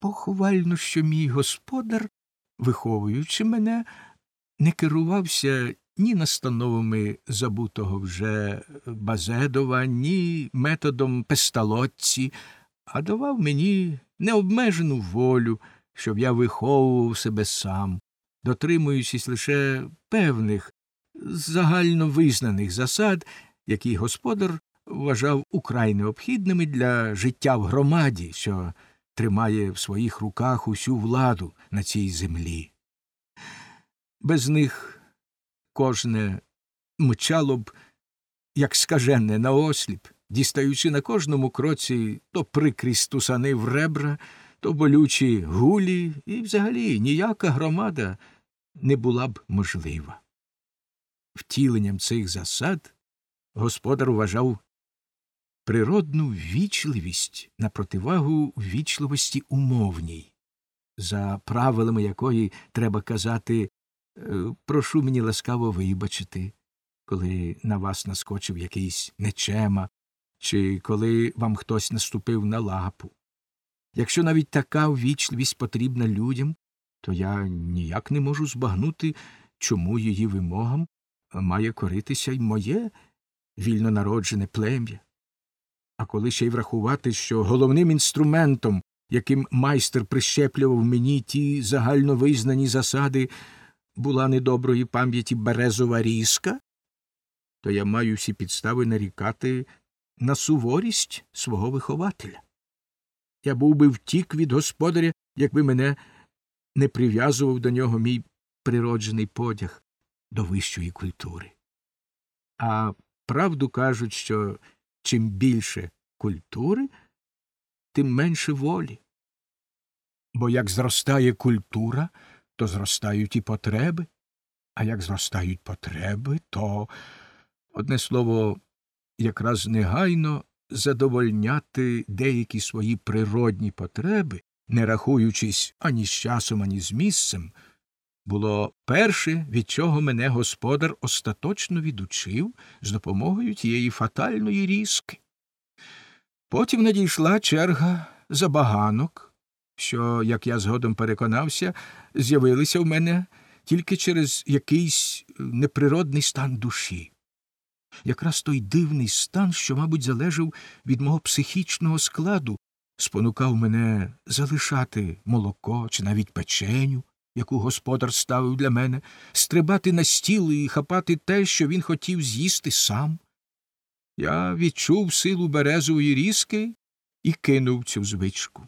похвально, що мій господар, виховуючи мене, не керувався ні настановами забутого вже Базедова, ні методом песталотці, а давав мені необмежену волю, щоб я виховував себе сам, дотримуючись лише певних загально визнаних засад, які господар вважав украй необхідними для життя в громаді, що тримає в своїх руках усю владу на цій землі. Без них кожне мчало б, як скажене наосліп, дістаючи на кожному кроці то прикрі стусани в ребра, то болючі гулі, і взагалі ніяка громада не була б можлива. Втіленням цих засад господар вважав природну ввічливість на противагу ввічливості умовній, за правилами якої треба казати «Е, прошу мені ласкаво вибачити, коли на вас наскочив якийсь нечема, чи коли вам хтось наступив на лапу. Якщо навіть така ввічливість потрібна людям, то я ніяк не можу збагнути, чому її вимогам має коритися й моє вільно народжене плем'я. А коли ще й врахувати, що головним інструментом, яким майстер прищеплював мені ті загальновизнані засади, була недоброї пам'яті березова різка, то я маю всі підстави нарікати на суворість свого вихователя. Я був би втік від господаря, якби мене не прив'язував до нього мій природжений потяг до вищої культури. А правду кажуть, що чим більше культури, тим менше волі. Бо як зростає культура, то зростають і потреби, а як зростають потреби, то, одне слово, якраз негайно задовольняти деякі свої природні потреби, не рахуючись ані з часом, ані з місцем, було перше, від чого мене господар остаточно відучив з допомогою тієї фатальної різки. Потім надійшла черга забаганок, що, як я згодом переконався, з'явилися в мене тільки через якийсь неприродний стан душі. Якраз той дивний стан, що, мабуть, залежав від мого психічного складу, спонукав мене залишати молоко чи навіть печеню, яку господар ставив для мене, стрибати на стіл і хапати те, що він хотів з'їсти сам. Я відчув силу березової різки і кинув цю звичку.